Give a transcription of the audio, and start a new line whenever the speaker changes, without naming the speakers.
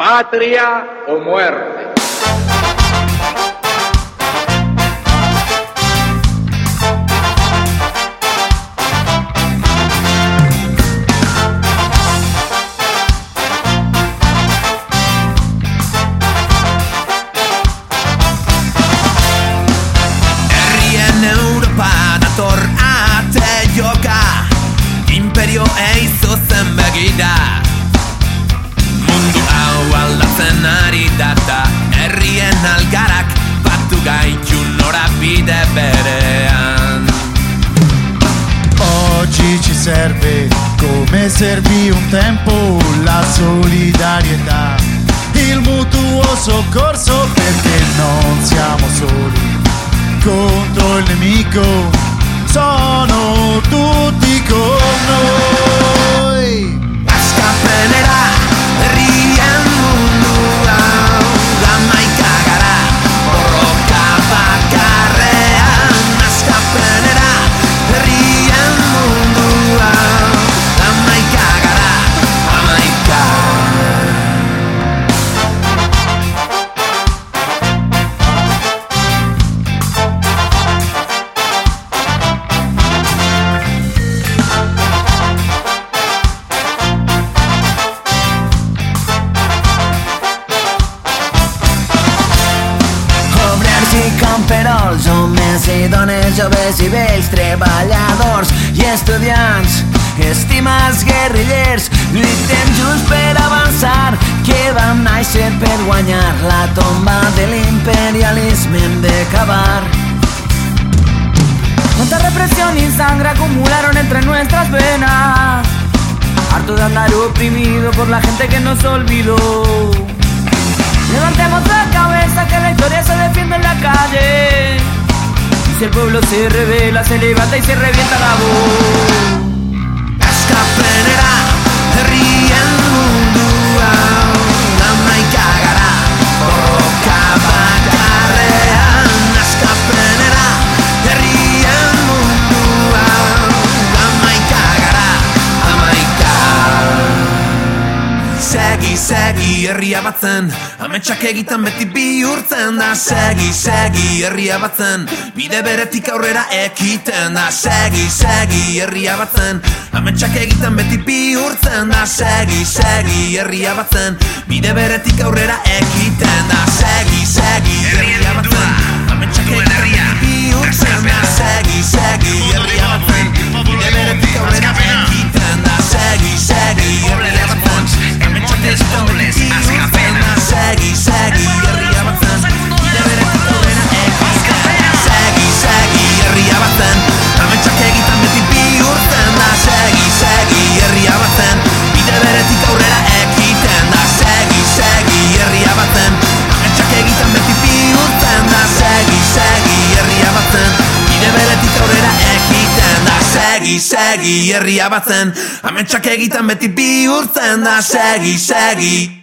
patria o muerte.
Algarak batu gaitu norabide berean.
Oggi ci serve, come servì un tempo, la solidarietà, il mutuo soccorso perché non siamo soli. Contro il nemico,
camperols, homes i dones, joves i vells, treballadors i estudiants, estimes guerrillers, lluitem junts per avançar, que vam néixer per guanyar la tomba de l'imperialisme hem d'acabar. Cuánta represión y sangre acumularon entre nuestras venas, harto de andar oprimido por la gente que nos olvidó. Levantemos la cabeza que la historia se defiende en la calle. Y si el pueblo se revela, se levanta y se revienta la voz.
Segi, herria batzen Ametsak egiten beti bihurtzen da. Segi, segi, herria batzen Bide beretik aurrera ekiten da. Segi, segi, herria batzen Ametsak egiten beti bihurtzen da. Segi, segi, herria batzen Bide beretik aurrera ekiten da. Segi, segi, herria batzen Ametsak egiten beti bihurtzen da Segi, segi, herria batzen. Ametsak egiten beti bihurtzen da. Segi, segi